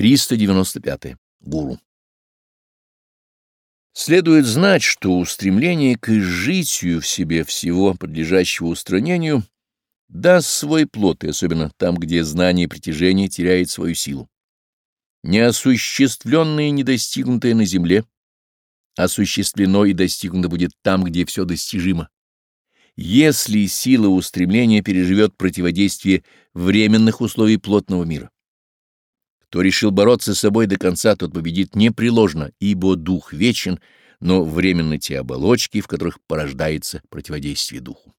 395. Гуру. Следует знать, что устремление к изжитию в себе всего, подлежащего устранению, даст свой плод, и особенно там, где знание притяжения теряет свою силу. Неосуществленное и недостигнутое на земле, осуществлено и достигнуто будет там, где все достижимо. Если сила устремления переживет противодействие временных условий плотного мира кто решил бороться с собой до конца, тот победит непреложно, ибо дух вечен, но временны те оболочки, в которых порождается противодействие духу.